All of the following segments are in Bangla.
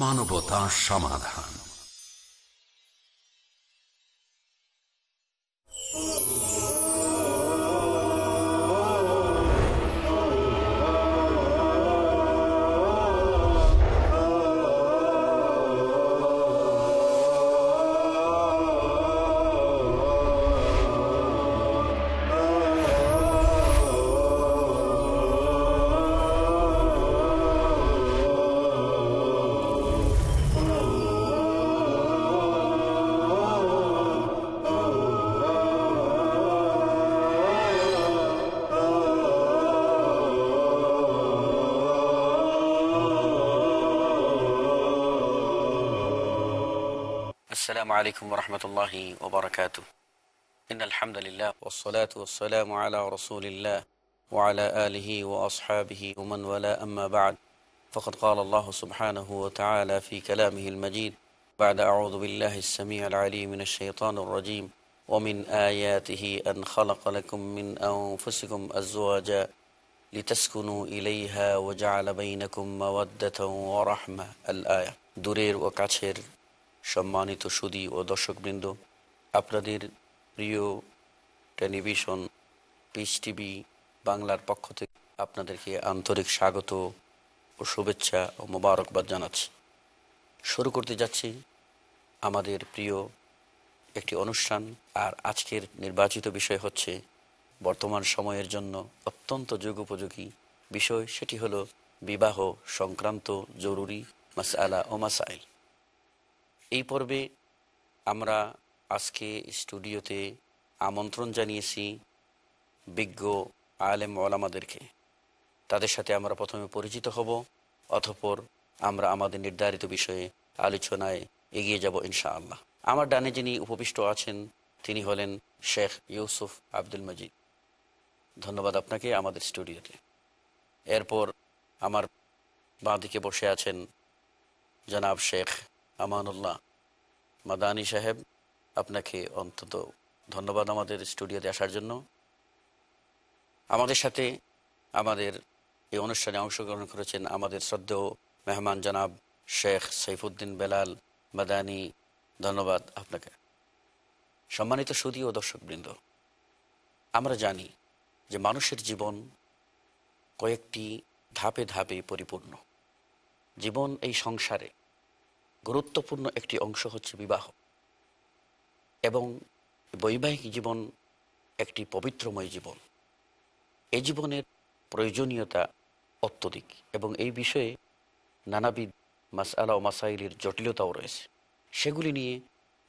মানবতা সমাধান। السلام عليكم ورحمة الله وبركاته إن الحمد لله والصلاة والسلام على رسول الله وعلى آله وأصحابه ومن ولا أما بعد فقد قال الله سبحانه وتعالى في كلامه المجيد بعد أعوذ بالله السميع العليم من الشيطان الرجيم ومن آياته أن خلق لكم من أنفسكم أزواجا لتسكنوا إليها وجعل بينكم مودة ورحمة الآية দূরের ও কাছের সম্মানিত সুদী ও দর্শকবৃন্দ, আপনাদের প্রিয় টেলিভিশন, পিস টিভি বাংলার পক্ষ থেকে আপনাদেরকে আন্তরিক স্বাগত ও শুভেচ্ছা ও মোবারকবাদ জানাচ্ছি। শুরু করতে যাচ্ছি আমাদের প্রিয় একটি অনুষ্ঠান, আর আজকের নির্বাচিত বিষয় হচ্ছে বর্তমান সময়ের জন্য অত্যন্ত যুগোপযোগী বিষয়, সেটি হলো বিবাহ সংক্রান্ত জরুরি মাসআলা ও মাসাইল। এই পর্বে আমরা আজকে স্টুডিওতে আমন্ত্রণ জানিয়েছি বিজ্ঞ আলেম ওলামাদেরকে। তাদের সাথে আমরা প্রথমে পরিচিত হব অথপর আমরা আমাদের নির্ধারিত বিষয়ে আলোচনায় এগিয়ে যাব ইনশাআল্লাহ। আমার ডানে যিনি উপবিষ্ট আছেন, তিনি হলেন শেখ ইউসুফ আব্দুল মজিদ। ধন্যবাদ আপনাকে আমাদের স্টুডিওতে। এরপর আমার বাঁদিকে বসে আছেন জনাব শেখ আমানুল্লাহ। মাদানী সাহেব, আপনাকে অন্তত ধন্যবাদ আমাদের স্টুডিওতে আসার জন্য। আমাদের সাথে আমাদের এই অনুষ্ঠানে অংশগ্রহণ করেছেন আমাদের শ্রদ্ধেয় মেহমান জনাব শেখ সৈফুদ্দিন বেলাল মাদানি। ধন্যবাদ আপনাকে। সম্মানিত সুদী ও দর্শকবৃন্দ, আমরা জানি যে মানুষের জীবন কয়েকটি ধাপে ধাপে পরিপূর্ণ। জীবন এই সংসারে গুরুত্বপূর্ণ একটি অংশ হচ্ছে বিবাহ। এবং বৈবাহিক জীবন একটি পবিত্রময় জীবন। এই জীবনের প্রয়োজনীয়তা অত্যধিক এবং এই বিষয়ে নানাবিধ মাসআলা ও মাসাইলের জটিলতাও রয়েছে। সেগুলি নিয়ে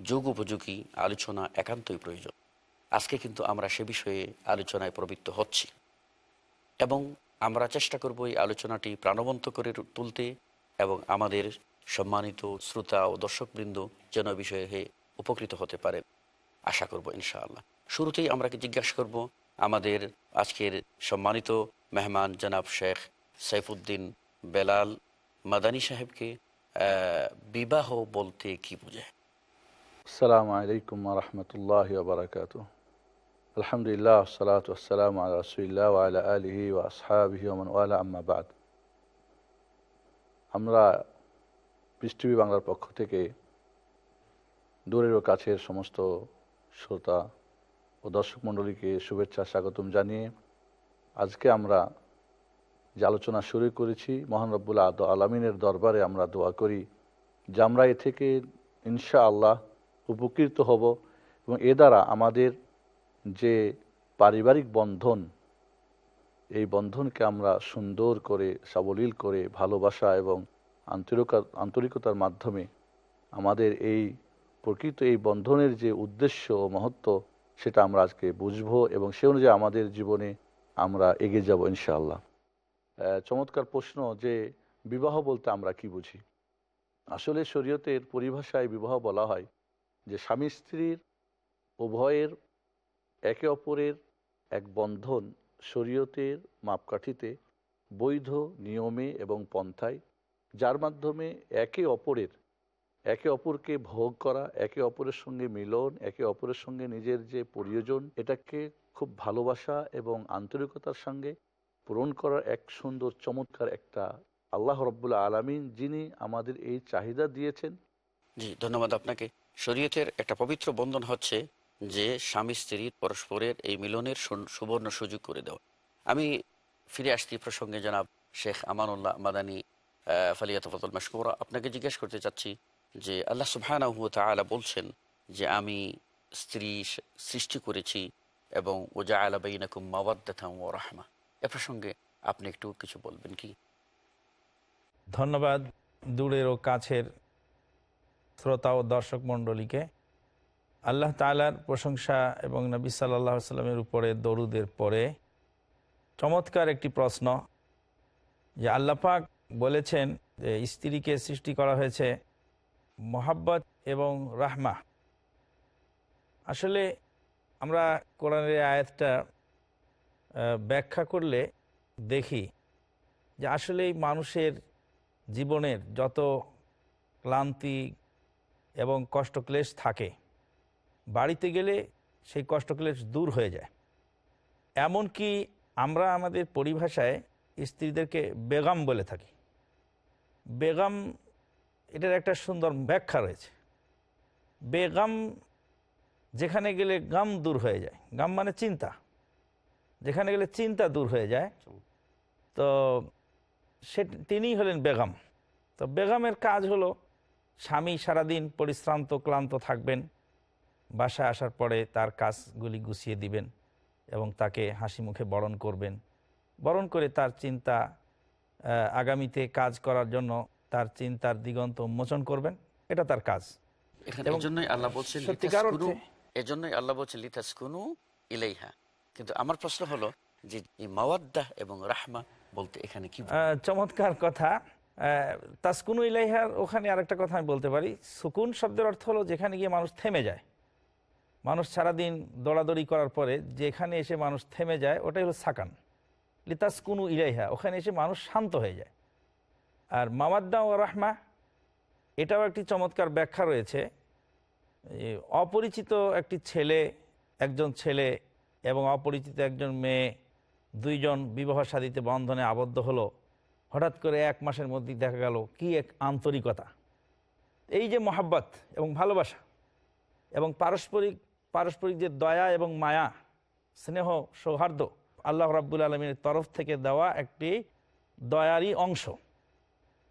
যোগ উপযোগী আলোচনা একান্তই প্রয়োজন। আজকে কিন্তু আমরা সে বিষয়ে আলোচনায় প্রবৃত্ত হচ্ছি। এবং আমরা চেষ্টা করব এই আলোচনাটি প্রাণবন্ত করে তুলতে এবং আমাদের সম্মানিত শ্রোতা ও দর্শকবৃন্দ, যেন বিষয়ে উপকৃত হতে পারেন আশা করব ইনশাআল্লাহ। শুরুতেই আমরা কি জিজ্ঞাসা করব, আমাদের আজকের সম্মানিত মেহমান জনাব শেখ সাইফুদ্দিন বেলাল মাদানী সাহেবকে বিবাহ বলতে কি বোঝায় সালাম আলাইকুম রহমতুল্লাহ বারকাত আলহামদুলিল্লাহ সালাত আসসালাম আলা রসুল্লাহ আলা আলহি আম্মাবাদ আমরা পৃথিবী বাংলার পক্ষ থেকে। দূরের ও কাছের সমস্ত শ্রোতা ও দর্শক মণ্ডলীকে শুভেচ্ছা, স্বাগতম জানিয়ে আজকে আমরা যে আলোচনা শুরু করেছি, মহান আদ আলমিনের দরবারে আমরা দোয়া করি যে আমরা এ থেকে ইনশা আল্লাহ উপকৃত হব এবং এ দ্বারা আমাদের যে পারিবারিক বন্ধন, এই বন্ধনকে আমরা সুন্দর করে, সাবলীল করে ভালোবাসা এবং আন্তরিকতার মাধ্যমে আমাদের এই প্রকৃত এই বন্ধনের যে উদ্দেশ্য ও মহত্ব, সেটা আমরা আজকে বুঝব এবং সে অনুযায়ী আমাদের জীবনে আমরা এগিয়ে যাব ইনশাআল্লাহ। চমৎকার প্রশ্ন যে বিবাহ বলতে আমরা কি বুঝি? আসলে শরীয়তের পরিভাষায় বিবাহ বলা হয় যে স্বামী স্ত্রীর উভয়ের একে অপরের এক বন্ধন শরীয়তের মাপকাঠিতে বৈধ নিয়মে এবং পন্থায় যার মাধ্যমে একে অপরের, একে অপরকে ভোগ করা, একে অপরের সঙ্গে মিলন, একে অপরের সঙ্গে নিজের যে প্রয়োজন এটাকে খুব ভালোবাসা এবং আন্তরিকতার সঙ্গে পূরণ করার এক সুন্দর, চমৎকার একটা আল্লাহ রব্বুল আলমিন যিনি আমাদের এই চাহিদা দিয়েছেন। জি, ধন্যবাদ আপনাকে। শরীয়তের একটা পবিত্র বন্ধন হচ্ছে যে স্বামী স্ত্রীর পরস্পরের এই মিলনের সুবর্ণ সুযোগ করে দেওয়া। আমি ফিরে আসছি প্রসঙ্গে জনাব শেখ আমানুল্লাহ মাদানী ফালিয়াতফতুল মাসকুরা আপনাকে জিজ্ঞেস করতে চাচ্ছি যে আল্লাহ সুবহানাহু ওয়া তাআলা বলছেন যে আমি স্ত্রী সৃষ্টি করেছি এবং ওজা আলা বাইনাকুম মাওয়াদ্দাতাম ওয়া রাহমা এ প্রসঙ্গে আপনি একটু কিছু বলবেন কি? ধন্যবাদ দূরের ও কাছের শ্রোতা ও দর্শক মণ্ডলীকে। আল্লাহ তালার প্রশংসা এবং নবী সাল্লাহ সাল্লামের উপরে দরুদের পরে চমৎকার একটি প্রশ্ন যে আল্লাপাক বলেছেন যে স্ত্রীকে সৃষ্টি করা হয়েছে মোহাব্বত এবং রাহমা। আসলে আমরা কোরআনের আয়াতটা ব্যাখ্যা করলে দেখি যে আসলেই মানুষের জীবনের যত ক্লান্তি এবং কষ্টক্লেশ থাকে, বাড়িতে গেলে সেই কষ্টক্লেশ দূর হয়ে যায়। এমনকি আমরা আমাদের পরিভাষায় স্ত্রীদেরকে বেগম বলে থাকি। বেগম, এটার একটা সুন্দর ব্যাখ্যা রয়েছে। বেগম যেখানে গেলে গাম দূর হয়ে যায়। গাম মানে চিন্তা। যেখানে গেলে চিন্তা দূর হয়ে যায়, তো সে তিনিই হলেন বেগম। তো বেগমের কাজ হলো, স্বামী সারাদিন পরিশ্রান্ত, ক্লান্ত থাকবেন। বাসায় আসার পরে তার কাজগুলি গুছিয়ে দিবেন এবং তাকে হাসি মুখে বরণ করবেন। বরণ করে তার চিন্তা আগামীতে কাজ করার জন্য তার চিন্তার দিগন্ত উন্মোচন করবেন। এটা তার কাজ। এখানে এবং এজন্যই আল্লাহ বলছেন সত্যিকার লিতাসকুনু- এজন্যই আল্লাহ বলছেন লিতাসকুনু ইলাইহা। কিন্তু আমার প্রশ্ন হলো যে এই মাওয়াদ্দাহ এবং রাহমা বলতে এখানে কি চমৎকার কথা। তাসকুনু ইলাইহার ওখানে আরেকটা কথা আমি বলতে পারি। সুকুন শব্দের অর্থ হলো যেখানে গিয়ে মানুষ থেমে যায়। মানুষ সারাদিন দৌড়াদৌড়ি করার পরে যেখানে এসে মানুষ থেমে যায় ওটাই হলো সাকান। লিতাসকুনু ইলাইহা, ওখানে এসে মানুষ শান্ত হয়ে যায়। আর মামাদ্দা ও রাহমা, এটাও একটি চমৎকার ব্যাখ্যা রয়েছে অপরিচিত একটি ছেলে, একজন ছেলে এবং অপরিচিত একজন মেয়ে দুইজন বিবাহ সাদিতে বন্ধনে আবদ্ধ হলো। হঠাৎ করে এক মাসের মধ্যেই দেখা গেল কি এক আন্তরিকতা। এই যে মহাব্বত এবং ভালোবাসা এবং পারস্পরিক পারস্পরিক যে দয়া এবং মায়া, স্নেহ সৌহার্দ্য আল্লাহ রাব্বুল আলমীর তরফ থেকে দেওয়া একটি দয়ারই অংশ।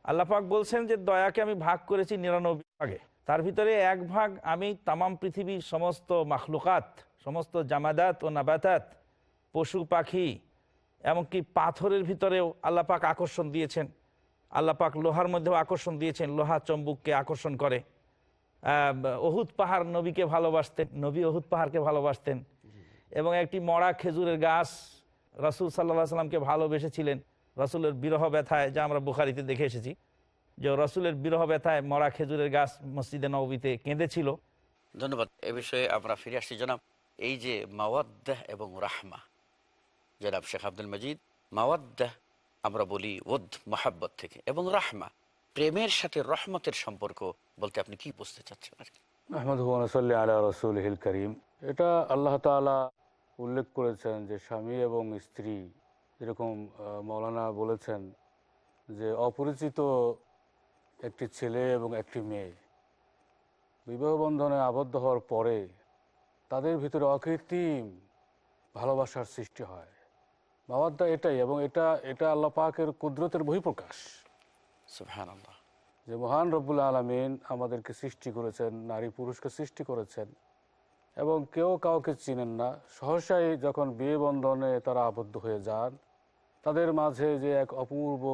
আল্লাপাক বলছেন যে, দয়াকে আমি ভাগ করেছি নিরানব্বই ভাগে। তার ভিতরে এক ভাগ আমি তামাম পৃথিবীর সমস্ত মাখলুকাত, সমস্ত জামাদাত ও নাবাতাত, পশু পাখি, এমনকি পাথরের ভিতরেও আল্লাপাক আকর্ষণ দিয়েছেন। আল্লাপাক লোহার মধ্যেও আকর্ষণ দিয়েছেন। লোহা চম্বুককে আকর্ষণ করে। অহুদ পাহাড় নবীকে ভালোবাসতেন, নবী অহুদ পাহাড়কে ভালোবাসতেন। এবং একটি মরা খেজুরের গাছ রসুল সাল্লাহ সাল্লামকে ভালোবেসেছিলেন রসুলের বিরহ ব্যথায় যা আমরা বুখারিতে দেখে এসেছি। যে রসুলের বিরহ ব্যথায় মরা খেজুরের গাছ মসজিদে নবীতে কেঁদেছিল। ধন্যবাদ। এ বিষয়ে আমরা ফিরে আসছি জনাব। এই যে মাওয়াদ্দাহ এবং রাহমা জনাব শেখ আব্দুল মজিদ মাওয়াদ্দাহ আমরা বলি ওদ মোহাব্বত থেকে এবং রাহমা প্রেমের সাথে রহমতের সম্পর্ক বলতে আপনি কি বুঝতে চাচ্ছেন আর কি? আহমদ সাল্লি আলা রসুল হিল করিম। এটা আল্লাহ তাআলা উল্লেখ করেছেন যে স্বামী এবং স্ত্রী যেরকম মৌলানা বলেছেন যে অপরিচিত একটি ছেলে এবং একটি মেয়ে বিবাহ বন্ধনে আবদ্ধ হওয়ার পরে তাদের ভিতরে অকৃত্রিম ভালোবাসার সৃষ্টি হয়। মাওয়াদ্দা এটাই এবং এটা এটা আল্লাহ পাকের কুদরতের বহিঃপ্রকাশ। যে মহান রব্বুল আলমিন আমাদেরকে সৃষ্টি করেছেন নারী পুরুষকে সৃষ্টি করেছেন। এবং কেউ কাউকে চিনেন না। সহসাই যখন বিয়ে বন্ধনে তারা আবদ্ধ হয়ে যান, তাদের মাঝে যে এক অপূর্ব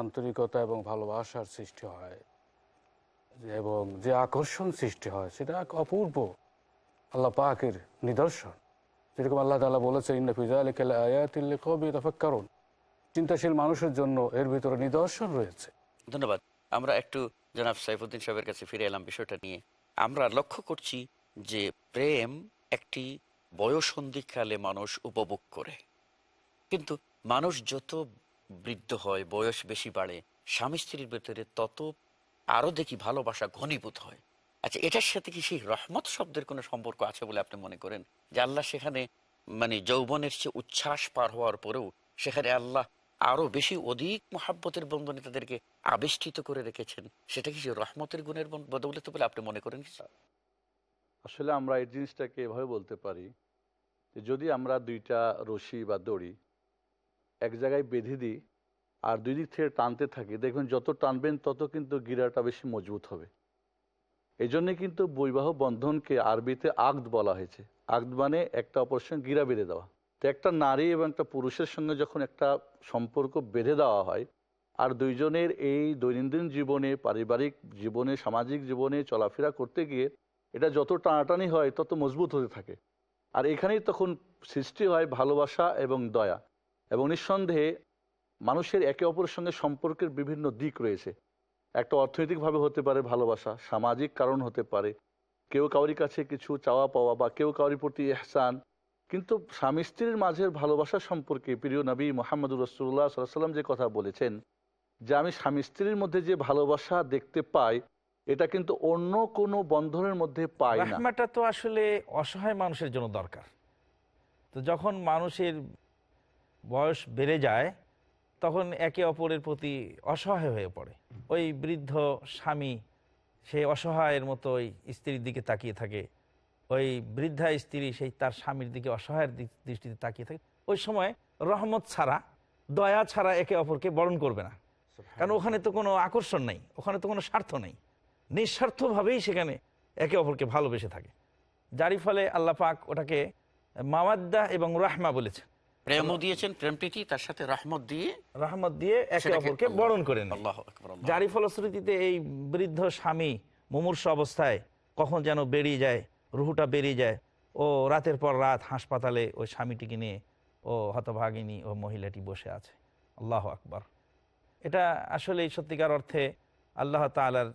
আন্তরিকতা এবং ভালোবাসার সৃষ্টি হয়, এবং যে আকর্ষণ সৃষ্টি হয়, সেটা এক অপূর্ব আল্লাহ পাকের নিদর্শন। যেরকম আল্লাহ তালা বলেছে তফাক্কারণ চিন্তাশীল মানুষের জন্য এর ভিতরে নিদর্শন রয়েছে। ধন্যবাদ। আমরা একটু জনাব সাইফুদ্দিন সাহেবের কাছে ফিরে এলাম বিষয়টা নিয়ে। আমরা লক্ষ্য করছি যে প্রেম একটি বয়সন্ধিকালে মানুষ উপভোগ করে। কিন্তু মানুষ যত বৃদ্ধ হয়, বয়স বেশি বাড়ে, স্বামী স্ত্রীর ভেতরে তত আরও দেখি ভালোবাসা ঘনীভূত হয়। আচ্ছা এটার সাথে কি সেই রহমত শব্দের কোনো সম্পর্ক আছে বলে আপনি মনে করেন? যে আল্লাহ সেখানে মানে যৌবনের চেয়ে উচ্ছ্বাস পার হওয়ার পরেও সেখানে আল্লাহ আরও বেশি অধিক মহাব্বতের বন্ধনে তাদেরকে আবেষ্টিত করে রেখেছেন, সেটা কি সেই রহমতের গুণের বদৌলতে বলে আপনি মনে করেন? আসলে আমরা এই জিনিসটাকে এভাবে বলতে পারি যে যদি আমরা দুইটা রশি বা দড়ি এক জায়গায় বেঁধে দিই আর দুই দিক থেকে টানতে থাকি, দেখবেন যত টানবেন তত কিন্তু গিরাটা বেশি মজবুত হবে। এই জন্যে কিন্তু বৈবাহ বন্ধনকে আরবিতে আগদ বলা হয়েছে। আগদ মানে একটা অপরের সঙ্গে গিরা বেঁধে দেওয়া। তো একটা নারী এবং একটা পুরুষের সঙ্গে যখন একটা সম্পর্ক বেঁধে দেওয়া হয় আর দুইজনের এই দৈনন্দিন জীবনে, পারিবারিক জীবনে, সামাজিক জীবনে চলাফেরা করতে গিয়ে এটা যত টানাটানি হয়, তত মজবুত হতে থাকে। আর এখানেই তখন সৃষ্টি হয় ভালোবাসা এবং দয়া। এবং নিঃসন্দেহে মানুষের একে অপরের সঙ্গে সম্পর্কের বিভিন্ন দিক রয়েছে। একটা অর্থনৈতিকভাবে হতে পারে ভালোবাসা, সামাজিক কারণ হতে পারে, কেউ কাউরি কাছে কিছু চাওয়া পাওয়া বা কেউ কাউরি প্রতি এহসান কিন্তু স্বামী স্ত্রীর মাঝের ভালোবাসা সম্পর্কে প্রিয় নবী মোহাম্মদুর রসুল্লাহ সাল্লাম যে কথা বলেছেন, যে আমি স্বামী স্ত্রীর মধ্যে যে ভালোবাসা দেখতে পাই এটা কিন্তু অন্য কোনো বন্ধনের মধ্যে পাই না। রাহমাটা তো আসলে অসহায় মানুষের জন্য দরকার। তো যখন মানুষের বয়স বেড়ে যায় তখন একে অপরের প্রতি অসহায় হয়ে পড়ে। ওই বৃদ্ধ স্বামী সে অসহায়ের মতো ওই স্ত্রীর দিকে তাকিয়ে থাকে। ওই বৃদ্ধা স্ত্রী সেই তার স্বামীর দিকে অসহায়ের দৃষ্টিতে তাকিয়ে থাকে। ওই সময় রহমত ছাড়া দয়া ছাড়া একে অপরকে বরণ করবে না। কারণ ওখানে তো কোনো আকর্ষণ নেই ওখানে তো কোনো স্বার্থ নেই। নিঃস্বার্থভাবেই সেখানে একে অপরকে ভালোবেসে থাকে। যারই ফলে আল্লাহ পাক ওটাকে মাওয়াদ্দা এবং রাহমা বলেছে প্রেমও দিয়েছেন প্রেম প্রীতি তার সাথে রহমত দিয়ে রহমত দিয়ে একে অপরকে বরণ করে নেয়। আল্লাহ আকবার, যারই ফলশ্রুতিতে এই বৃদ্ধ স্বামী মুমূর্ষ অবস্থায় কখন যেন বেরিয়ে যায় রুহুটা বেরিয়ে যায় ও রাতের পর রাত হাসপাতালে ওই স্বামীটিকে নিয়ে ও হতভাগিনী ও মহিলাটি বসে আছে। আল্লাহ আকবার। এটা আসলে সত্যিকার অর্থে আল্লাহ তালার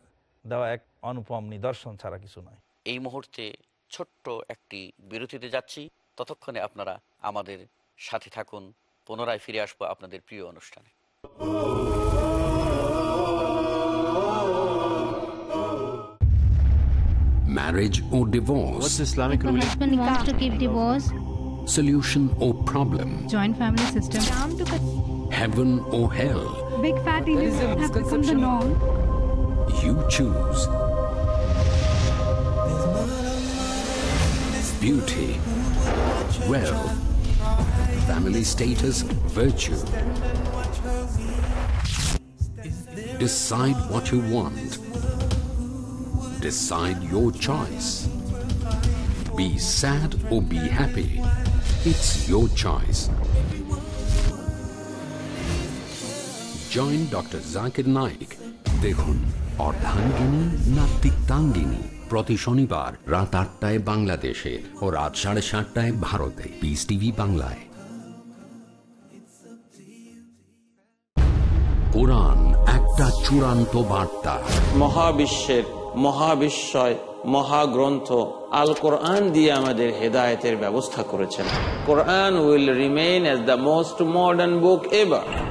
দেওয়া এক অনুপম নিদর্শন ছাড়া কিছু নয় এই মুহূর্তে ছোট্ট একটি বিরতিতে যাচ্ছি ততক্ষণে আপনারা আমাদের সাথে থাকুন পুনরায় ফিরে আসব আপনাদের প্রিয় অনুষ্ঠানে Marriage or divorce, What's Islamic ruling? husband wants to give divorce, solution or problem, joint family system. Heaven or hell, Big fat idiots have become the norm. you choose. Beauty, wealth, family status, virtue. Decide what you want. Decide your choice. Be sad or be happy. It's your choice. Join Dr. Zakir Naik. দেখুন অর্ধাঙ্গিনী না তিক্তাঙ্গিনী? প্রতি শনিবার রাত আটটায় বাংলাদেশে ও রাত সাড়ে সাতটায় ভারতে। পিস টিভি বাংলায়। কোরআন একটা চূড়ান্ত বার্তা। মহাবিশ্বের, মহাবিশ্বয়, মহাগ্রন্থ আল কোরআন দিয়ে আমাদের হেদায়তের ব্যবস্থা করেছেন। Quran will remain as the most modern book ever.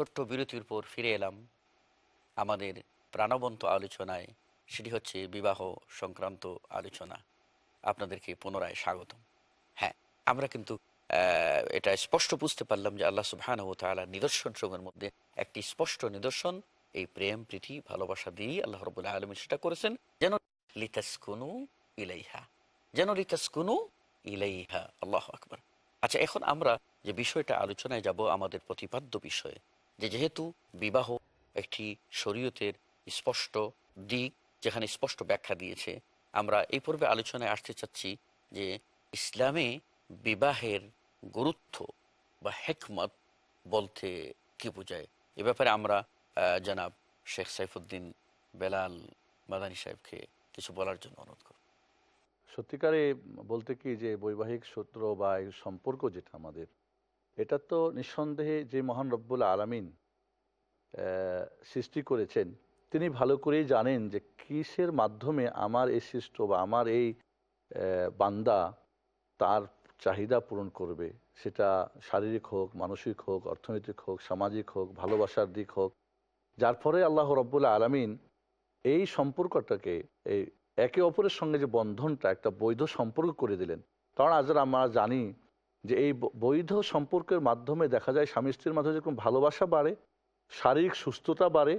ছোট্ট বিরতির পর ফিরে এলাম আমাদের প্রাণবন্ত আলোচনায়। সেটি হচ্ছে বিবাহ সংক্রান্ত আলোচনা। আপনাদেরকে পুনরায় স্বাগতম। হ্যাঁ আমরা কিন্তু এটা স্পষ্ট বুঝতে পারলাম যে আল্লাহ সুবহান ও তাআলার নিদর্শন সমূহের মধ্যে একটি স্পষ্ট নিদর্শন, এই প্রেম, প্রীতি, ভালোবাসা দিয়ে আল্লাহ রবুল্লাহ আলমী সেটা করেছেন। যেন লিতাসকুনু ইলাইহা, যেন লিতাসকুনু ইলাইহা। আল্লাহ আকবার। আচ্ছা এখন আমরা যে বিষয়টা আলোচনায় যাব, আমাদের প্রতিপাদ্য বিষয়ে। যে যেহেতু বিবাহ একটি শরীয়তের স্পষ্ট দিক, যেখানে স্পষ্ট ব্যাখ্যা দিয়েছে, আমরা এই পূর্বে আলোচনায় আসতে চাচ্ছি যে ইসলামে বিবাহের গুরুত্ব বা হেকমত বলতে কি বোঝায়? এ ব্যাপারে আমরা জনাব শেখ সাইফুদ্দিন বেলাল মাদানী সাহেবকে কিছু বলার জন্য অনুরোধ করব। সত্যিকারে বলতে কি যে বৈবাহিক সূত্র বা সম্পর্ক যেটা আমাদের এটা তো নিঃসন্দেহে যে মহান রব্বুল আলামিন সৃষ্টি করেছেন, তিনি ভালো করেই জানেন যে কিসের মাধ্যমে আমার এই সৃষ্ট বা আমার এই বান্দা তার চাহিদা পূরণ করবে। সেটা শারীরিক হোক, মানসিক হোক, অর্থনৈতিক হোক, সামাজিক হোক, ভালোবাসার দিক হোক। যার ফলে আল্লাহ রব্বুল আলামিন এই সম্পর্কটাকে, এই একে অপরের সঙ্গে যে বন্ধনটা, একটা বৈধ সম্পর্ক করে দিলেন। কারণ আজ আমরা জানি যে এই বৈধ সম্পর্কের মাধ্যমে দেখা যায় স্বামী স্ত্রীর মাধ্যমে যেরকম ভালোবাসা বাড়ে শারীরিক সুস্থতা বাড়ে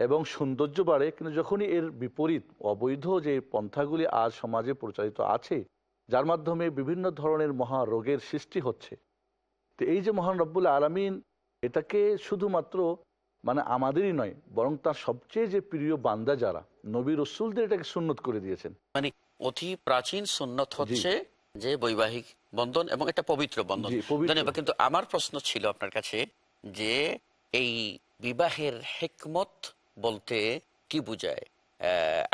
এবং সৌন্দর্য বাড়ে কিন্তু যখনই এর বিপরীত অবৈধ যে পন্থাগুলি আজ সমাজে প্রচারিত আছে যার মাধ্যমে বিভিন্ন ধরনের মহা রোগের সৃষ্টি হচ্ছে তো এই যে মহান রব্বুল আলমিন এটাকে শুধুমাত্র মানে আমাদেরই নয় বরং তার সবচেয়ে যে প্রিয় বান্দা যারা নবী রসুলদের এটাকে সুন্নত করে দিয়েছেন। মানে অতি প্রাচীন সুন্নত হচ্ছে যে বৈবাহিক বন্ধন এবং এটা পবিত্র বন্ধন। ধন্যবাদ। কিন্তু আমার প্রশ্ন ছিল আপনার কাছে যে এই বিবাহের হেকমত বলতে কি বুঝায়?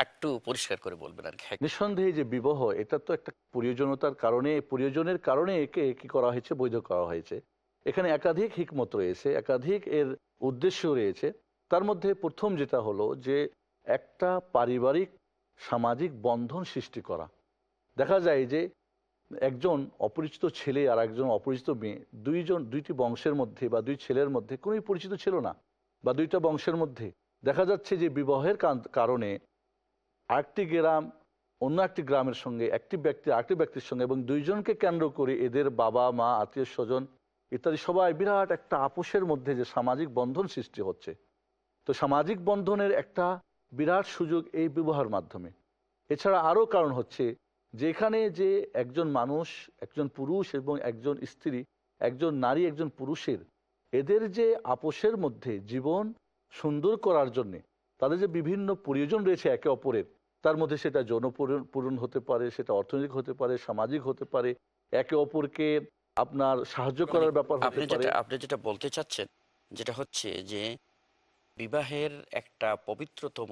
একটু পরিষ্কার করে বলবেন আর কি। নিঃসন্দেহে যে বিবাহ এটা তো একটা প্রয়োজনীয়তার কারণে প্রয়োজনের কারণে একে কি করা হয়েছে বৈধ করা হয়েছে। এখানে একাধিক হিকমত রয়েছে একাধিক এর উদ্দেশ্য রয়েছে। তার মধ্যে প্রথম যেটা হলো যে একটা পারিবারিক সামাজিক বন্ধন সৃষ্টি করা। দেখা যায় যে একজন অপরিচিত ছেলে আর একজন অপরিচিত মেয়ে, দুইজন, দুইটি বংশের মধ্যে বা দুই ছেলের মধ্যে কোনোই পরিচিত ছিল না, বা দুইটা বংশের মধ্যে। দেখা যাচ্ছে যে বিবাহের কারণে আরেকটি গ্রাম, অন্য একটি গ্রামের সঙ্গে, একটি ব্যক্তি, আরেকটি ব্যক্তির সঙ্গে এবং দুইজনকে কেন্দ্র করে এদের বাবা, মা, আত্মীয় স্বজন ইত্যাদি সবাই বিরাট একটা আপোষের মধ্যে যে সামাজিক বন্ধন সৃষ্টি হচ্ছে। তো সামাজিক বন্ধনের একটা বিরাট সুযোগ এই বিবাহের মাধ্যমে। এছাড়া আরও কারণ হচ্ছে যেখানে যে একজন মানুষ একজন পুরুষ এবং একজন স্ত্রী একজন নারী একজন পুরুষের এদের যে আপোষের মধ্যে জীবন সুন্দর করার জন্যে তাদের যে বিভিন্ন প্রয়োজন রয়েছে একে অপরের তার মধ্যে সেটা যৌন পূরণ- পূরণ হতে পারে সেটা অর্থনৈতিক হতে পারে সামাজিক হতে পারে একে অপরকে আপনার সাহায্য করার ব্যাপার আপনি যেটা আপনি যেটা বলতে চাচ্ছেন যেটা হচ্ছে যে বিবাহের একটা পবিত্রতম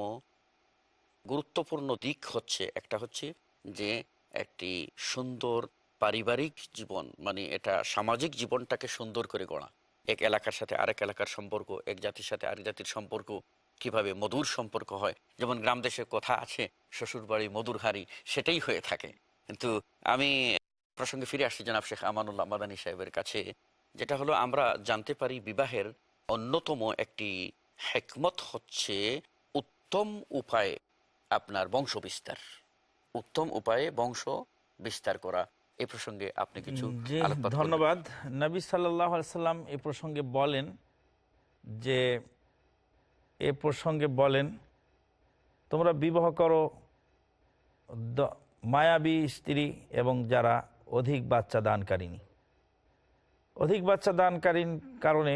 গুরুত্বপূর্ণ দিক হচ্ছে একটা হচ্ছে যে একটি সুন্দর পারিবারিক জীবন মানে এটা সামাজিক জীবনটাকে সুন্দর করে গড়া। এক এলাকার সাথে আরেক এলাকার সম্পর্ক, এক জাতির সাথে আরেক জাতির সম্পর্ক, কীভাবে মধুর সম্পর্ক হয়। যেমন গ্রাম দেশের কথা আছে শ্বশুর বাড়ি মধুর হারি সেটাই হয়ে থাকে। কিন্তু আমি প্রসঙ্গে ফিরে আসছি জনাব শেখ আমানুল্লাহ মাদানী সাহেবের কাছে, যেটা হলো আমরা জানতে পারি বিবাহের অন্যতম একটি হেকমত হচ্ছে উত্তম উপায়ে আপনার বংশ বিস্তার উত্তম উপায়ে বংশ বিস্তার করা। এ প্রসঙ্গে আপনি কিছু? ধন্যবাদ। নবী সাল্লাহ সাল্লাম এ প্রসঙ্গে বলেন যে এ প্রসঙ্গে বলেন তোমরা বিবাহ করো মায়াবী স্ত্রী এবং যারা অধিক বাচ্চা দানকারিনী অধিক বাচ্চা দানকারীর কারণে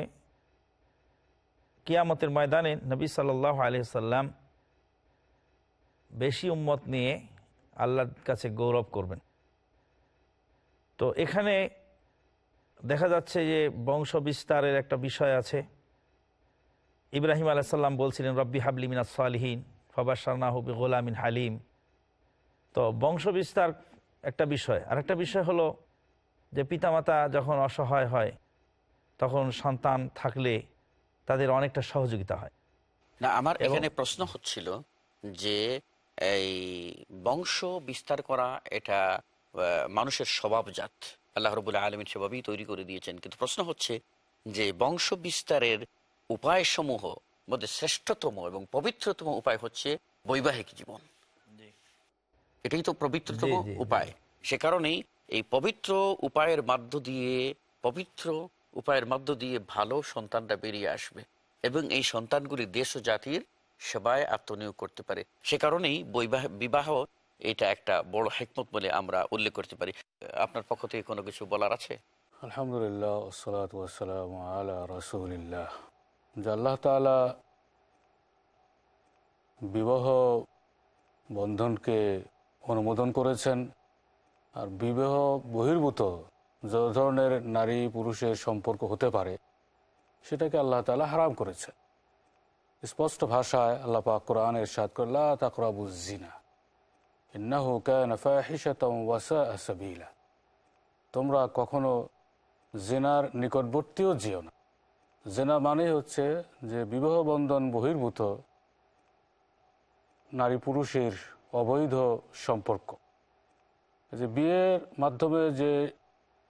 কিয়ামতের ময়দানে নবী সাল্লাহ আলহিসাল্লাম বেশি উম্মত নিয়ে আল্লাহর কাছে গৌরব করবেন। তো এখানে দেখা যাচ্ছে যে বংশ বিস্তারের একটা বিষয় আছে। ইব্রাহিম আলাইসাল্লাম বলছিলেন রব্বি হাবলি মিনাস সালিহীন ফবাসারনাহবি গোলামিন হালিম। তো বংশ বিস্তার একটা বিষয়। আর একটা বিষয় হলো যে পিতামাতা যখন অসহায় হয় তখন সন্তান থাকলে তাদের অনেকটা সহযোগিতা হয়। না আমার এখানে প্রশ্ন হচ্ছিল যে এই বংশ বিস্তার করা এটা মানুষের স্বভাবজাত। আল্লাহ রবুল্লাহ আলমিন সেভাবেই তৈরি করে দিয়েছেন। কিন্তু প্রশ্ন হচ্ছে যে বংশ বিস্তারের উপায়সমূহ মধ্যে শ্রেষ্ঠতম এবং পবিত্রতম উপায় হচ্ছে বৈবাহিক জীবন। এটাই তো পবিত্রতম। উপায়। সে কারণেই এই পবিত্র উপায়ের মাধ্য দিয়ে পবিত্র উপায়ের মাধ্য দিয়ে ভালো সন্তানটা বেরিয়ে আসবে। এবং এই সন্তানগুলি দেশ ও জাতির সেবায় আত্মনিয়োগ করতে পারে। সে কারণেই বৈবাহ, বিবাহ এটা একটা বড় হেকমত বলে আমরা উল্লেখ করতে পারি। আপনার পক্ষ থেকে কোনো কিছু বলার আছে? আলহামদুলিল্লাহ ওসলাত ওসালাম আলা রসুলিল্লাহ। যে আল্লাহ তালা বিবাহ বন্ধনকে অনুমোদন করেছেন আর বিবাহ বহির্ভূত যে ধরনের নারী পুরুষের সম্পর্ক হতে পারে, সেটাকে আল্লাহ তালা হারাম করেছে স্পষ্ট ভাষায় আল্লাহ পাক কোরআন এরশাদ করল্লা তাকরাবুজিনা ইন্নাহু কান ফাহিশাতাম ওয়াসা সাবিলা। তোমরা কখনো জেনার নিকটবর্তীও যেও না। জেনা মানে হচ্ছে যে বিবাহ বন্ধন বহির্ভূত নারী পুরুষের অবৈধ সম্পর্ক। যে বিয়ের মাধ্যমে যে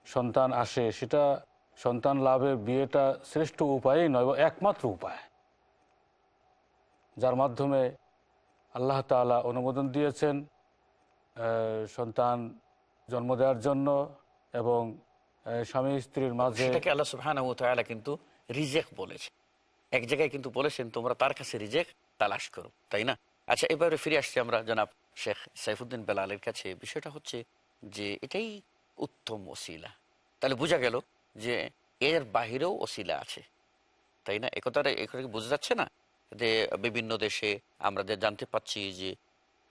সন্তান আসে, সেটা সন্তান লাভে বিয়েটা শ্রেষ্ঠ উপায়ই নয় বা একমাত্র উপায়। যার মাধ্যমে আল্লাহ তাআলা অনুমোদন দিয়েছেন সন্তান জন্ম দেওয়ার জন্য এবং স্বামী স্ত্রীর মাঝে আল্লাহ তাআলা কিন্তু রিজেক বলেছে। এক জায়গায় কিন্তু বলেছেন, তোমরা তার কাছে রিজেক তালাশ করো। তাই না? আচ্ছা এবারে ফিরে আসছি আমরা জনাব শেখ সাইফুদ্দিন বেলালের কাছে। বিষয়টা হচ্ছে যে এটাই উত্তম ওসিলা। তাহলে বোঝা গেল যে এর বাহিরেও ওসিলা আছে। তাই না? একথাটা একথা কি বোঝা যাচ্ছে না? যে বিভিন্ন দেশে আমরা যে জানতে পাচ্ছি যে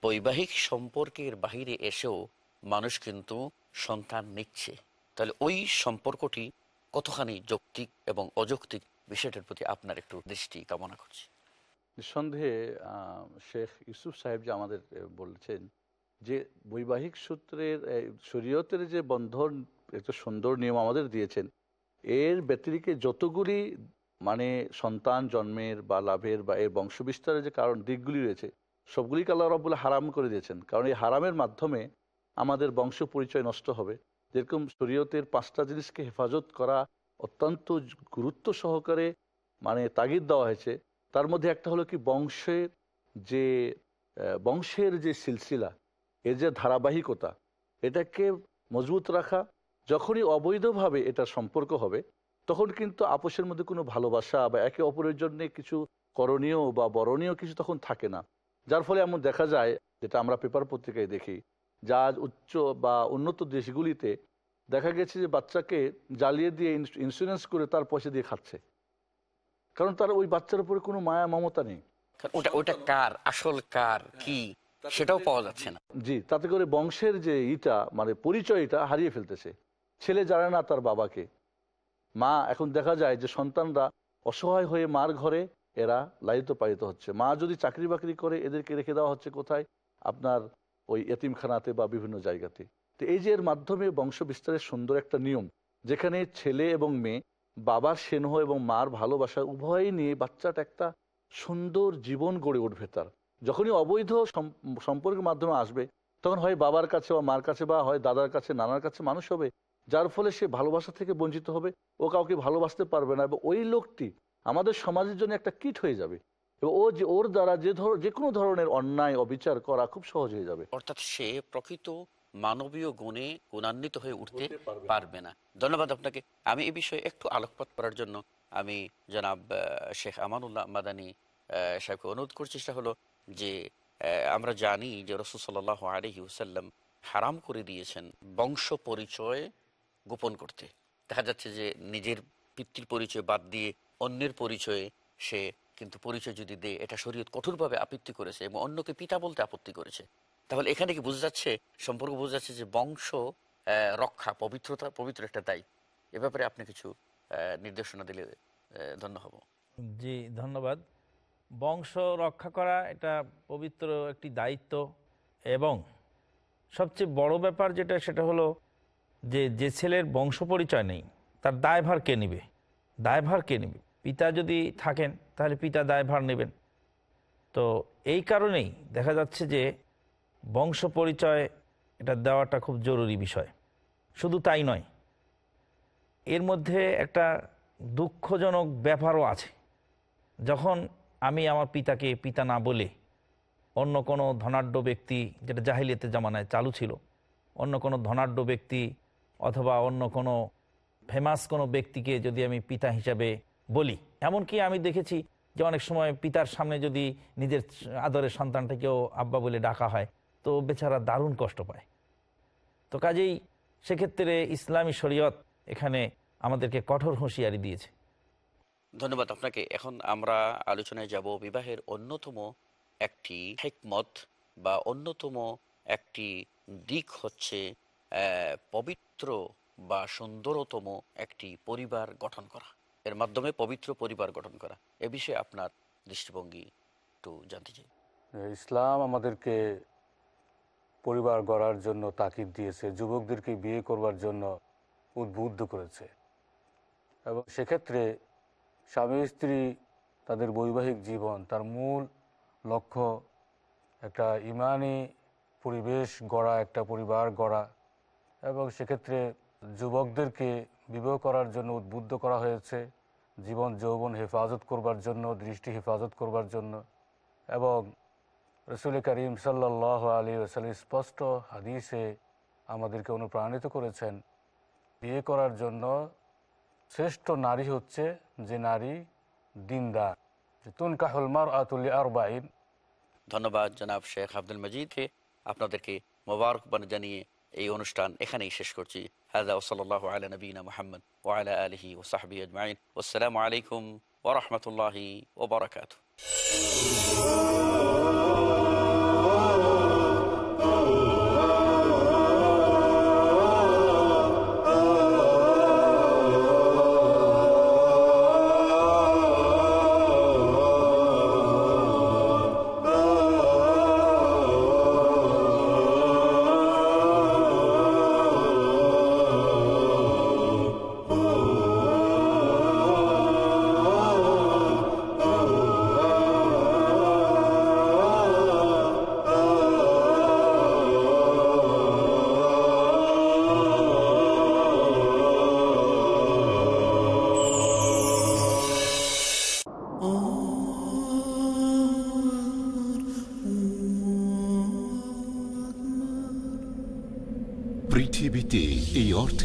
বৈবাহিক সম্পর্কের বাহিরে এসেও মানুষ কিন্তু সন্তান নিচ্ছে। তাহলে ওই সম্পর্কটি কতখানি যৌক্তিক এবং অযৌক্তিক বিষয়টার প্রতি আপনার একটু দৃষ্টি কামনা করছি। নিঃসন্দেহে শেখ ইউসুফ সাহেব যে আমাদের বলেছেন যে বৈবাহিক সূত্রের শরীয়তের যে বন্ধন একটা সুন্দর নিয়ম আমাদের দিয়েছেন, এর ব্যতিরিকে যতগুলি মানে সন্তান জন্মের বা লাভের বা এর বংশবিস্তারের যে কারণ, দিকগুলি রয়েছে, সবগুলিকে আল্লাহ রব্বুল্লাহ হারাম করে দিয়েছেন। কারণ এই হারামের মাধ্যমে আমাদের বংশ পরিচয় নষ্ট হবে। যেরকম শরীয়তের পাঁচটা জিনিসকে হেফাজত করা অত্যন্ত গুরুত্ব সহকারে মানে তাগিদ দেওয়া হয়েছে, তার মধ্যে একটা হলো কি, বংশের যে বংশের যে সিলসিলা, এর যে ধারাবাহিকতা, এটাকে মজবুত রাখা, যখনই অবৈধভাবে এটা সম্পর্ক হবে তখন কিন্তু আপোষের মধ্যে কোনো ভালোবাসা বা একে অপরের জন্য কিছু করণীয় বা বরণীয় কিছু তখন থাকে না। যার ফলে এমন দেখা যায় যেটা আমরা পেপার পত্রিকায় দেখি যা উচ্চ বা উন্নত দেশগুলিতে দেখা গেছে যে বাচ্চাকে জ্বালিয়ে দিয়ে ইন্স্যুরেন্স করে তার পয়সা দিয়ে খাচ্ছে। কারণ তার ওই বাচ্চার উপরে কোনো মায়া মমতা নেই। ওটা ওটা কার? আসল কার? কি? সেটাও পাওয়া যাচ্ছে না। জি তাতে করে বংশের যে ইটা মানে পরিচয়টা হারিয়ে ফেলতেছে। ছেলে জানে না তার বাবাকে। মা, এখন দেখা যায় যে সন্তানরা অসহায় হয়ে মার ঘরে এরা লালিত পালিত হচ্ছে। মা যদি চাকরি বাকরি করে, এদেরকে রেখে দেওয়া হচ্ছে কোথায়? আপনার ওই এতিমখানাতে বা বিভিন্ন জায়গাতে। তো এই যে এর মাধ্যমে বংশ বিস্তারের সুন্দর একটা নিয়ম, যেখানে ছেলে এবং মেয়ে বাবার স্নেহ এবং মার ভালোবাসা উভয়ই নিয়ে বাচ্চাটা একটা সুন্দর জীবন গড়ে উঠবে তার। যখনই অবৈধ সম- সম্পর্কের মাধ্যমে আসবে, তখন হয় বাবার কাছে বা মার কাছে বা হয় দাদার কাছে, নানার কাছে মানুষ হবে যার ফলে সে ভালোবাসা থেকে বঞ্চিত হবে ও কাউকে ভালোবাসতে পারবে না এবং ওই লোকটি আমাদের সমাজের জন্য একটা কিট হয়ে যাবে। এবং ও যে ওর দ্বারা যে ধর যে কোনো ধরনের অন্যায় অবিচার করা খুব সহজ হয়ে যাবে। অর্থাৎ সে প্রকৃত মানবীয় গুণে গুণান্বিত হয়ে উঠতে পারবে না। ধন্যবাদ আপনাকে। আমি এই বিষয়ে একটু আলোকপাত করার জন্য আমি জনাব শেখ আমানুল্লাহ মাদানী সাহেবকে অনুরোধ করছি সেটা হলো যে আহ, আমরা জানি যে রসুল সাল্লাহ আলহি হারাম করে দিয়েছেন বংশ পরিচয় গোপন করতে। দেখা যাচ্ছে যে নিজের পিতৃর পরিচয় বাদ দিয়ে অন্যের পরিচয়ে সে কিন্তু পরিচয় যদি দেয়, এটা শরীয়ত কঠোরভাবে আপত্তি করেছে এবং অন্যকে পিতা বলতে আপত্তি করেছে। তাহলে এখানে কি বোঝা যাচ্ছে, সম্পর্ক বোঝা যাচ্ছে যে বংশ রক্ষা, পবিত্রতা, পবিত্র একটা দায়ী। এ ব্যাপারে আপনি কিছু নির্দেশনা দিলে ধন্য হব। জি, ধন্যবাদ। বংশ রক্ষা করা এটা পবিত্র একটি দায়িত্ব এবং সবচেয়ে বড় ব্যাপার যেটা, সেটা হলো যে যে ছেলের বংশ পরিচয় নেই, তার দায়ভার কে নেবে? দায়ভার কে নেবে? পিতা যদি থাকেন, তাহলে পিতা দায়ভার নেবেন। তো এই কারণেই দেখা যাচ্ছে যে বংশ পরিচয় এটা দেওয়াটা খুব জরুরি বিষয়। শুধু তাই নয়, এর মধ্যে একটা দুঃখজনক ব্যাপারও আছে। যখন আমি আমার পিতাকে পিতা না বলে অন্য কোনো ধনাঢ্য ব্যক্তি, যেটা জাহিলিয়াতে জামানায় চালু ছিল, অন্য কোনো ধনাঢ্য ব্যক্তি অথবা অন্য কোনো ফেমাস কোনো ব্যক্তিকে যদি আমি পিতা হিসাবে বলি। এমনকি আমি দেখেছি যে অনেক সময় পিতার সামনে যদি নিজের আদরের সন্তানটাকেও আব্বা বলে ডাকা হয়, তো বেচারা দারুণ কষ্ট পায়। তো কাজেই সেক্ষেত্রে ইসলামী শরীয়ত এখানে আমাদেরকে কঠোর হুঁশিয়ারি দিয়েছে। ধন্যবাদ আপনাকে। এখন আমরা আলোচনায় যাব বিবাহের অন্যতম একটি হেকমত বা অন্যতম একটি দিক হচ্ছে পবিত্র বা সুন্দরতম একটি পরিবার গঠন করা। এর মাধ্যমে পবিত্র পরিবার গঠন করা। এ বিষয়ে আপনার দৃষ্টিভঙ্গি একটু জানতে চাই। ইসলাম আমাদেরকে পরিবার গড়ার জন্য তাকিদ দিয়েছে, যুবকদেরকে বিয়ে করবার জন্য উদ্বুদ্ধ করেছে। এবং সেক্ষেত্রে স্বামী স্ত্রী তাদের বৈবাহিক জীবন, তার মূল লক্ষ্য একটা ইমানি পরিবেশ গড়া, একটা পরিবার গড়া এবং সেক্ষেত্রে যুবকদেরকে বিবাহ করার জন্য উদ্বুদ্ধ করা হয়েছে। জীবন, যৌবন হেফাজত করবার জন্য, দৃষ্টি হেফাজত করবার জন্য। এবং রসুল করিম সাল্লাহ আলী রসুল স্পষ্ট হাদিসে আমাদেরকে অনুপ্রাণিত করেছেন, বিয়ে করার জন্য শ্রেষ্ঠ নারী হচ্ছে যে নারী দিনদার। তুন কাহুল মার আতুল্লি আর বাইন ধন্যবাদ জনাব শেখ আব্দুল মজিদকে। আপনাদেরকে মোবারকবান জানিয়ে এই অনুষ্ঠান এখানেই শেষ করছি। হাজা ওসলাল্লাহ আলা নবীনা মোহাম্মদ ওয়ালা আলহি ওসাহাবি আজমাইন। আসসালামু আলাইকুম ওরহমতুল্লাহি ওবরাকাত পৃথিবীতে এই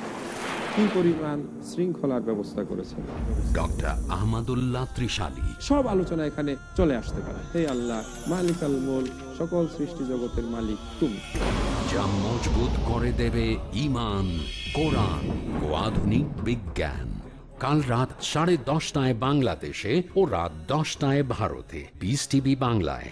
কি পরিমাণ শৃঙ্খলার ব্যবস্থা করেছেন। ডক্টর আহমদুল্লাহ ত্রিশালী। সব আলোচনা এখানে চলে আসতে পারে। হে আল্লাহ মালিক আল মোল সকল সৃষ্টি জগতের মালিক তুমি। যা মজবুত করে দেবে ইমান কোরআন ও আধুনিক বিজ্ঞান। কাল রাত সাড়ে দশটায় বাংলাদেশে ও রাত দশটায় ভারতে। পিস টিভি বাংলায়।